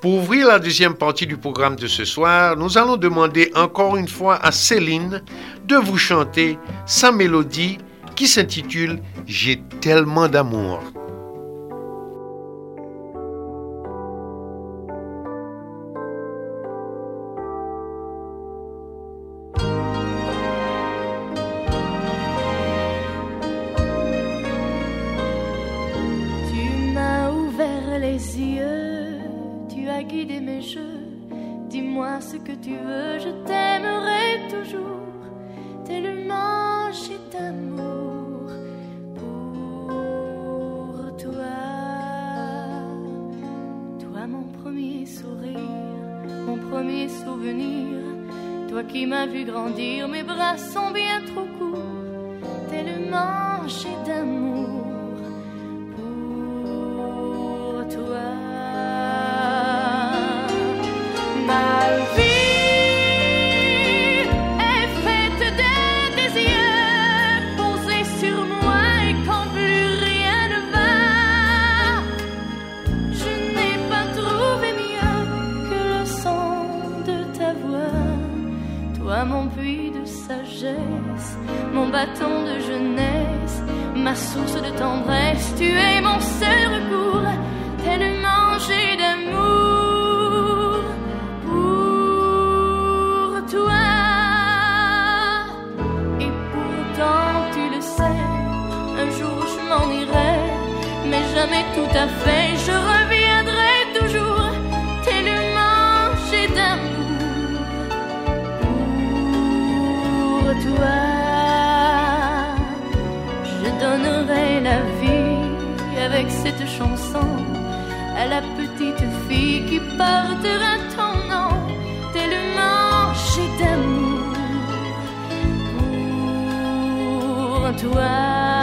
Pour ouvrir la deuxième partie du programme de ce soir, nous allons demander encore une fois à Céline de vous chanter sa mélodie qui s'intitule J'ai tellement d'amour. mes bras sont bien trop courts, tellement j'ai d'amour pour toi. Ma vie mon bâton de jeunesse, ma source de tendresse, tu es mon seul recours, tellement j'ai d'amour pour toi. Et pourtant tu le sais, un jour je m'en irai, mais jamais tout à fait je reviens Je donnerai la vie avec cette chanson à la petite fille qui portera ton nom, tellement j'ai d'amour pour toi.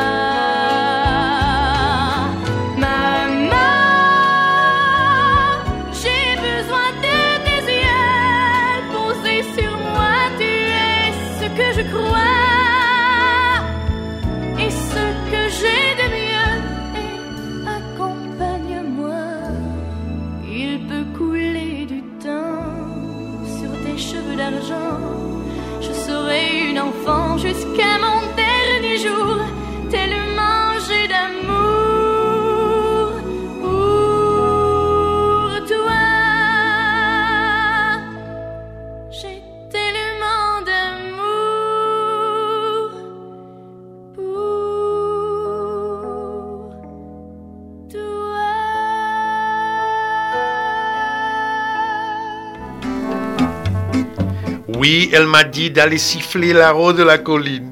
Oui, elle m'a dit d'aller siffler la de la colline.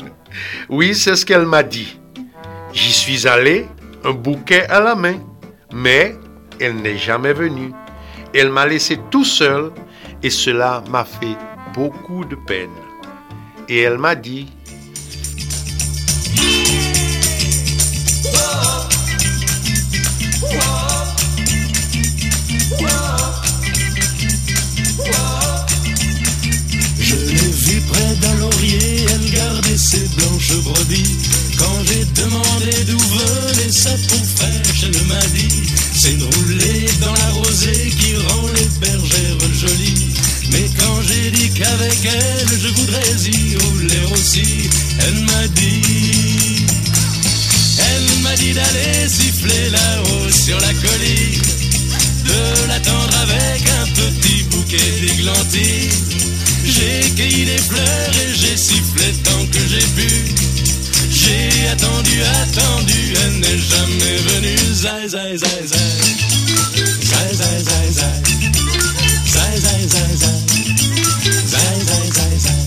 Oui, c'est ce qu'elle m'a dit. J'y suis allé, un bouquet à la main, mais elle n'est jamais venue. Elle m'a laissé tout seul et cela m'a fait beaucoup de peine. Et elle m'a dit, ses blanches brebis. Quand j'ai demandé d'où venait sa peau fraîche, elle m'a dit C'est de rouler dans la rosée qui rend les bergères jolies. Mais quand j'ai dit qu'avec elle je voudrais y rouler aussi, elle m'a dit Elle m'a dit d'aller siffler là-haut sur la colline, de l'attendre avec un petit bouquet d'églantines j'ai cueilli des fleurs et j'ai sifflé tant que j'ai pu. J'ai attendu, attendu, elle n'est jamais venue. Zai, zai, zai, zai. Zai, zai, zai, zai. Zai, zai, zai, zai. Zai, zai, zai, zai.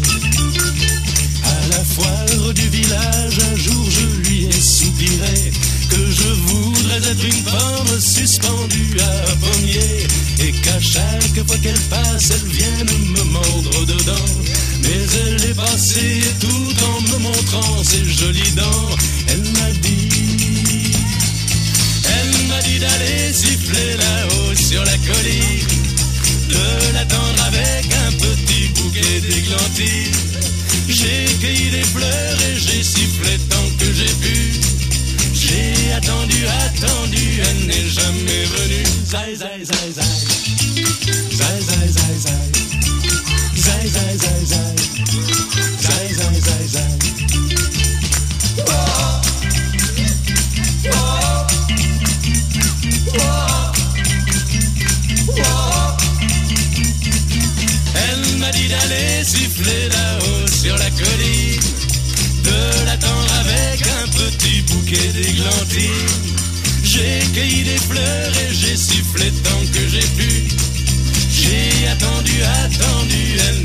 À la foire du village, un jour je lui ai soupiré que je voudrais être une pomme suspendue à un pommier et qu'à chaque fois qu'elle passe, elle vienne me mordre tout en me montrant ses jolies dents. Elle m'a dit, elle m'a dit d'aller siffler là-haut sur la colline, de l'attendre avec un petit bouquet d'églantines. J'ai cueilli des fleurs et j'ai sifflé tant que j'ai pu. J'ai attendu, attendu, elle n'est jamais venue. Petit bouquet d'églantines. J'ai cueilli des fleurs et j'ai sifflé tant que j'ai pu. J'ai attendu, attendu, elle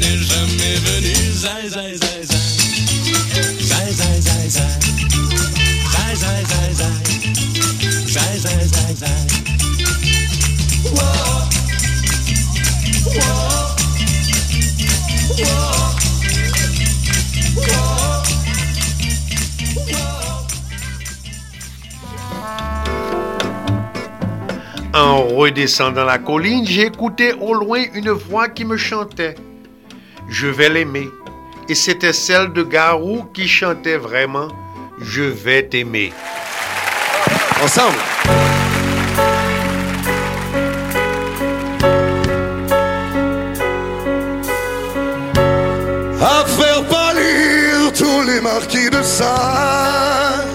redescendant la colline, j'ai écouté au loin une voix qui me chantait. Je vais l'aimer. Et c'était celle de Garou qui chantait vraiment Je vais t'aimer. Ensemble. À faire pâlir tous les marquis de Sade.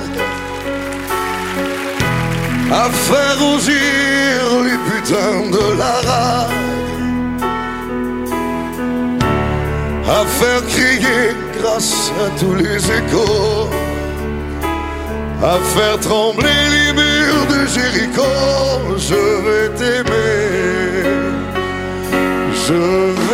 À faire rougir de la rade. À faire crier grâce à tous les échos. À faire trembler les murs de Jéricho. Je vais t'aimer. Je vais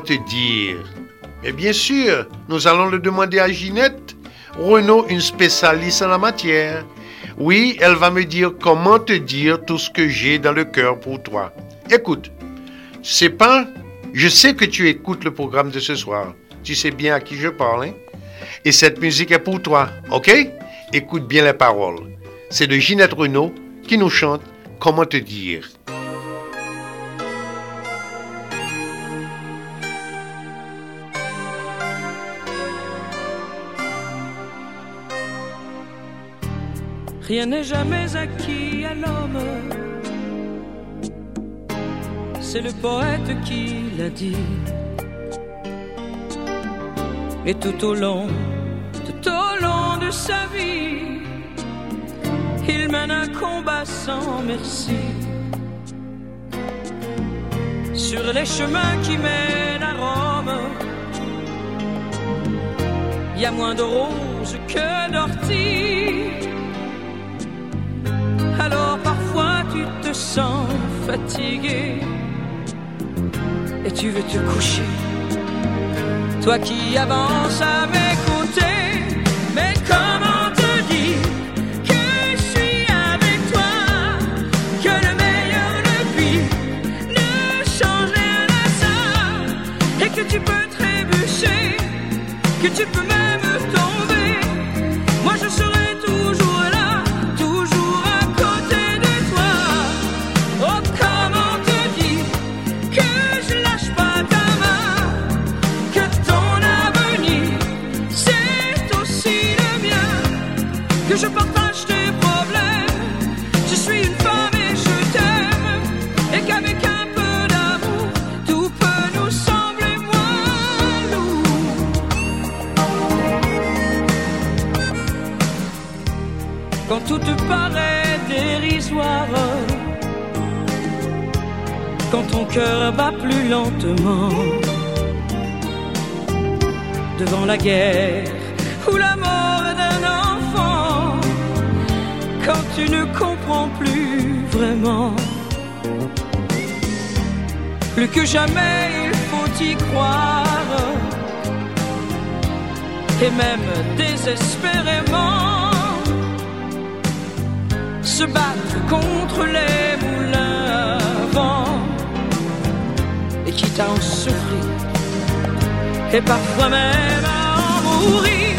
Te dire Mais bien sûr, nous allons le demander à Ginette, Renaud, une spécialiste en la matière. Oui, elle va me dire comment te dire tout ce que j'ai dans le cœur pour toi. Écoute, c'est pas, je sais que tu écoutes le programme de ce soir. Tu sais bien à qui je parle, hein? Et cette musique est pour toi, ok? Écoute bien les paroles. C'est de Ginette Renaud qui nous chante Comment te dire. Rien n'est jamais acquis à l'homme. C'est le poète qui l'a dit. Et tout au long, tout au long de sa vie, il mène un combat sans merci. Sur les chemins qui mènent à Rome, il y a moins de roses que d'orties. Tu te sens fatigué et tu veux te coucher. Toi qui avances à mes côtés, mais comment te dire que je suis avec toi, que le meilleur, le pire ne change rien à ça, et que tu peux trébucher, que tu que jamais il faut y croire. Et même désespérément se battre contre les moulins à. Et quitte à en souffrir, et parfois même à en mourir.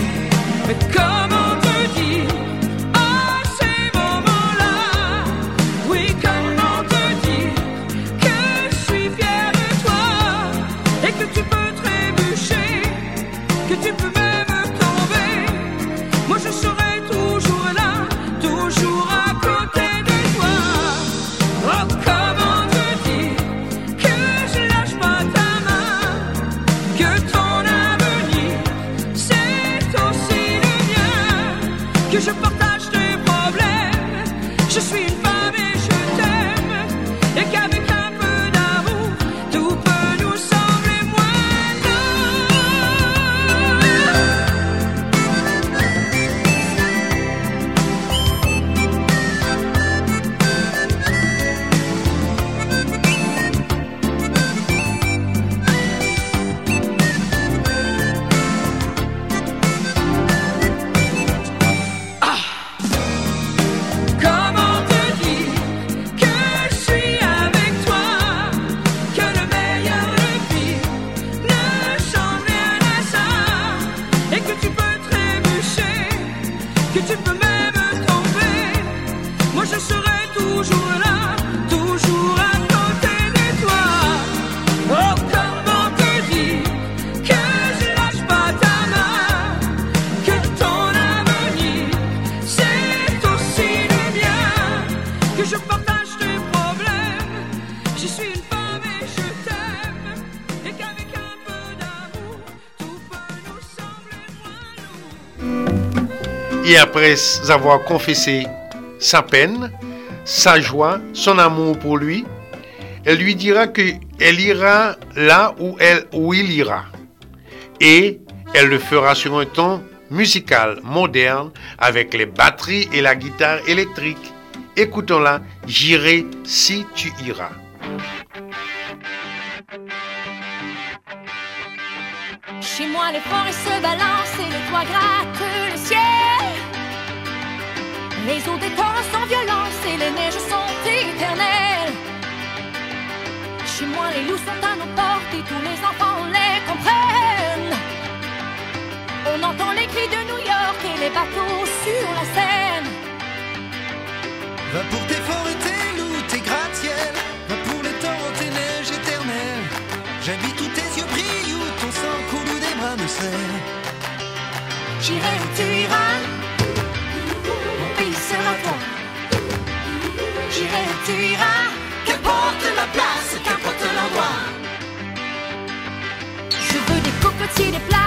Et après avoir confessé sa peine, sa joie, son amour pour lui, elle lui dira qu'elle ira là où, elle, où il ira. Et elle le fera sur un ton musical moderne avec les batteries et la guitare électrique. Écoutons-la, J'irai si tu iras. Chez moi, les forêts se balancent et les toits grattent le ciel. Les eaux des sans violence et les neiges sont éternelles. Chez moi, les loups sont à nos portes et tous les enfants les comprennent. On entend les cris de New York et les bateaux sur la Seine. Va pour tes forêts, tu iras, qu'importe la place, qu'importe l'endroit. Je veux des cocotiers, des plages.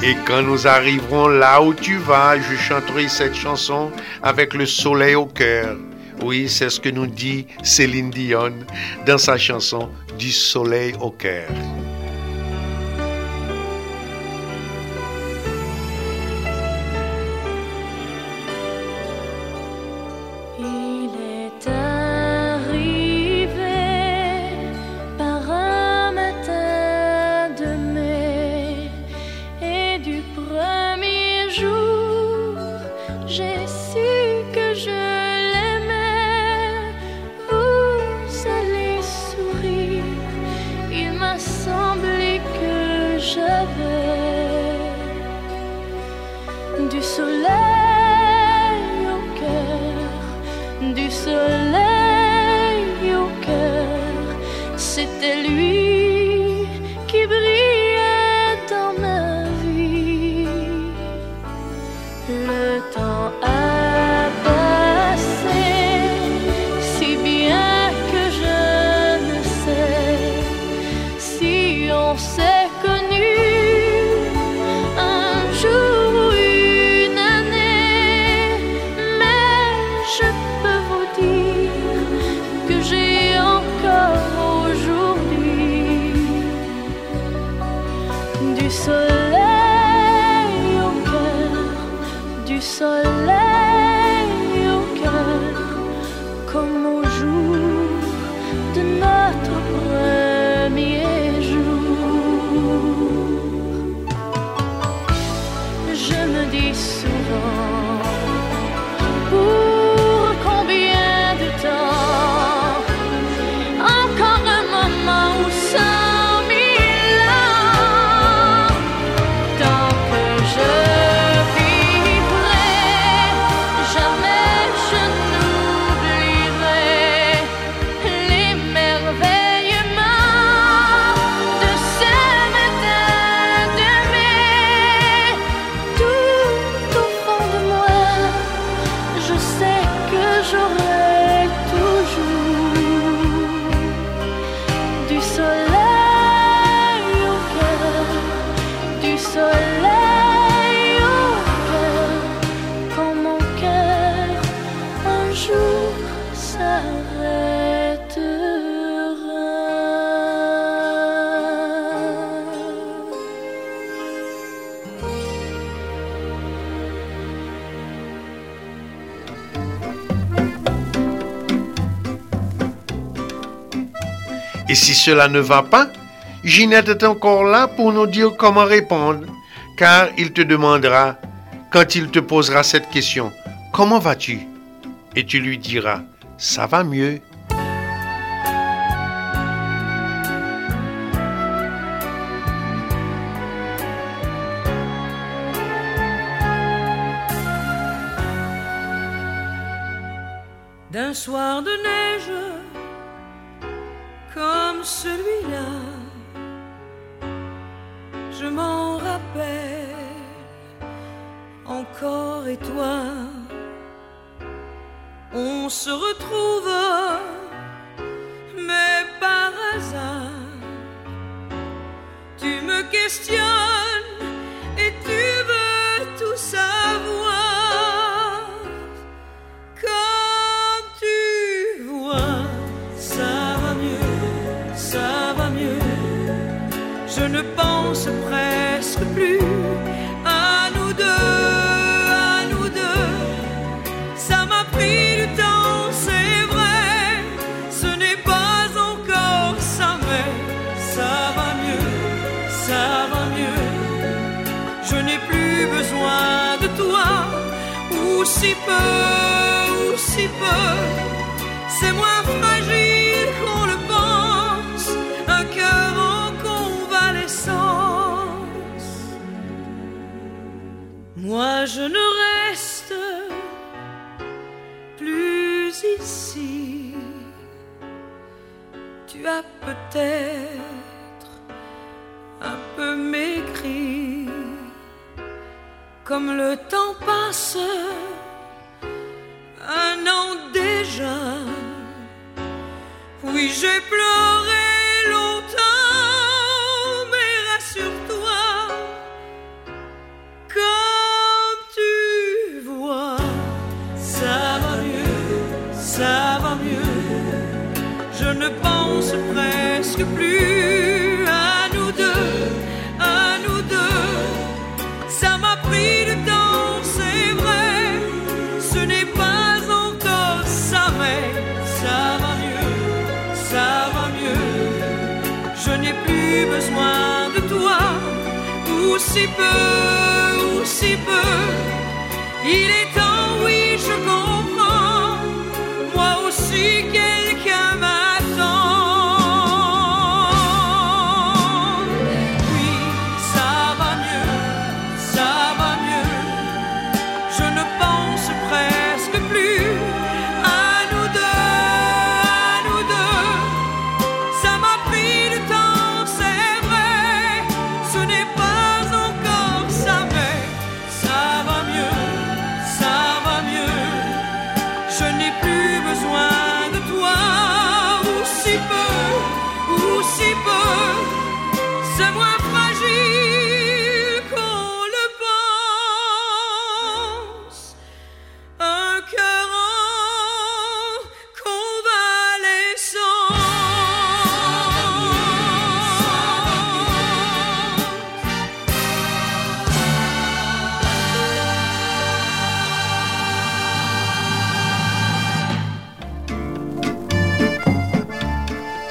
Et quand nous arriverons là où tu vas, je chanterai cette chanson avec le soleil au cœur. Oui, c'est ce que nous dit Céline Dion dans sa chanson Du soleil au cœur. Lui qui brille. Et si cela ne va pas, Ginette est encore là pour nous dire comment répondre, car il te demandera, quand il te posera cette question, comment vas-tu? Et tu lui diras, ça va mieux. Celui-là, je m'en rappelle encore et toi, on se retrouve, mais par hasard, tu me questionnes presque Moi je ne reste plus ici. Tu as peut-être un peu maigri. Comme le temps passe, un an déjà. Oui, j'ai pleuré longtemps, ou si peu, ou si peu. Il est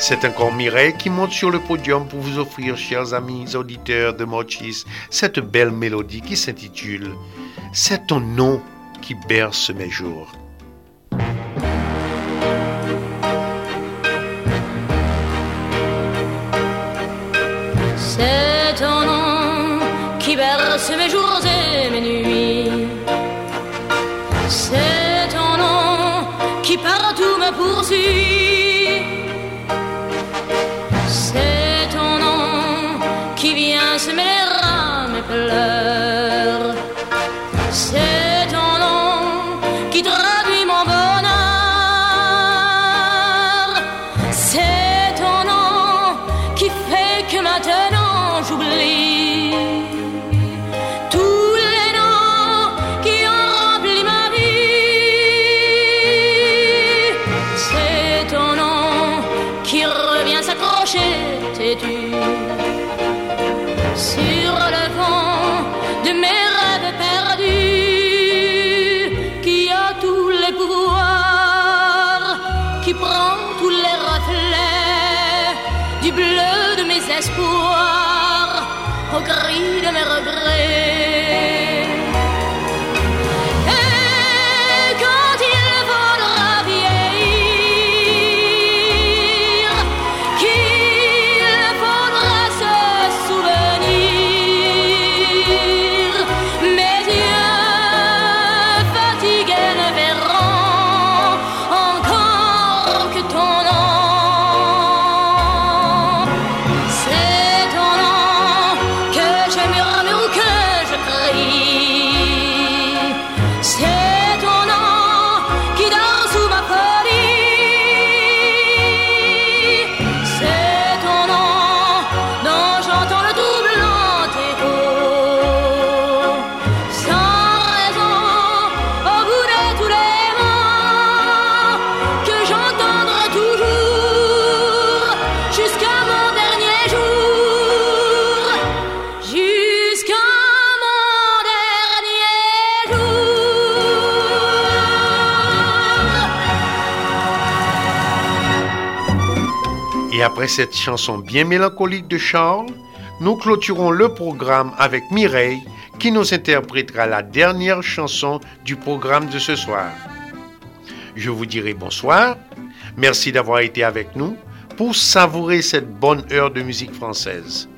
C'est encore Mireille qui monte sur le podium pour vous offrir, chers amis auditeurs de Mochis, cette belle mélodie qui s'intitule C'est ton nom qui berce mes jours. C'est ton nom qui berce mes jours qui fait que maintenant j'oublie après cette chanson bien mélancolique de Charles, nous clôturons le programme avec Mireille qui nous interprétera la dernière chanson du programme de ce soir. Je vous dirai bonsoir, merci d'avoir été avec nous pour savourer cette bonne heure de musique française.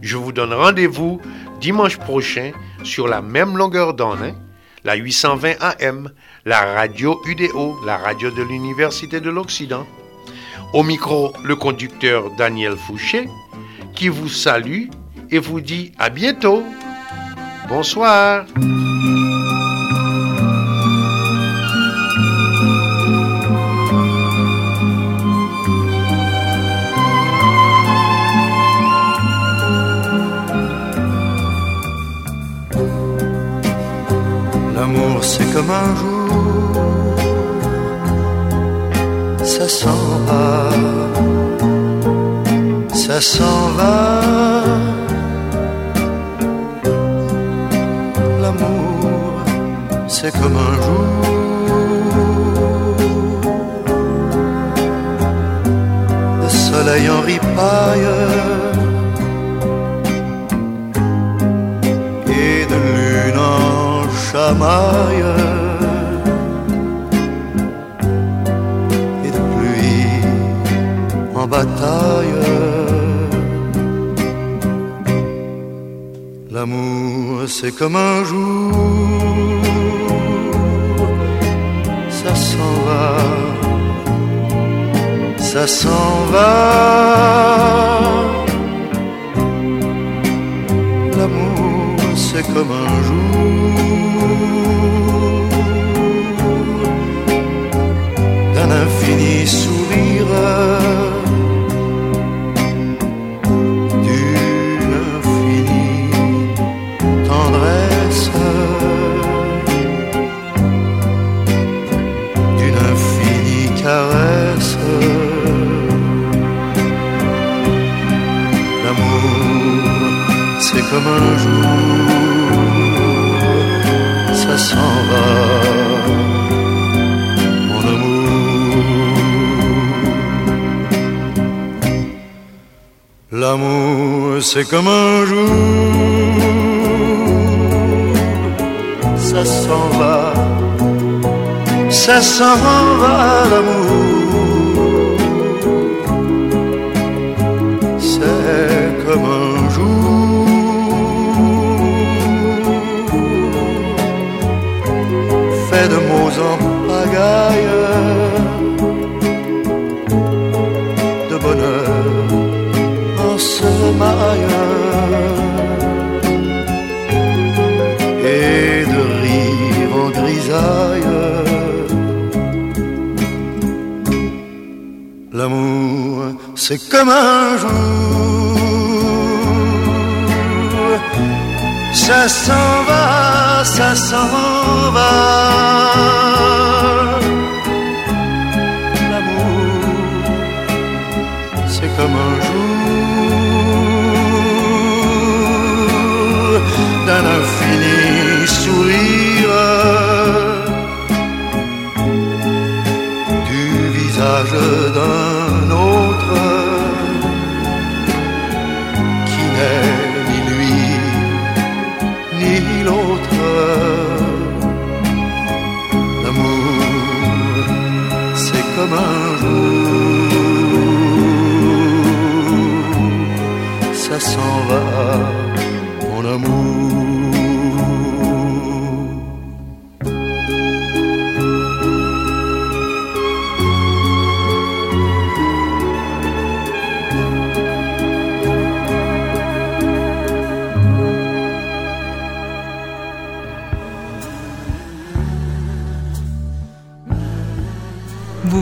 Je vous donne rendez-vous dimanche prochain sur la même longueur d'onde, hein, la 820 AM, la radio UDO, la radio de l'Université de l'Occident. Au micro, le conducteur Daniel Fouché, qui vous salue et vous dit à bientôt. Bonsoir. L'amour c'est comme un jour, ça s'en va, ça s'en va. L'amour, c'est comme un jour. Le soleil en ripaille. Et de lune en chamaille. L'amour c'est comme un jour, ça s'en va, ça s'en va. L'amour c'est comme un jour c'est comme un jour, ça s'en va, ça s'en va, l'amour. C'est comme un jour, fait de mots en pagaille, c'est comme un jour, ça s'en va, ça s'en va. Ni l'autre. L'amour, c'est comme un jour, ça s'en va, mon amour.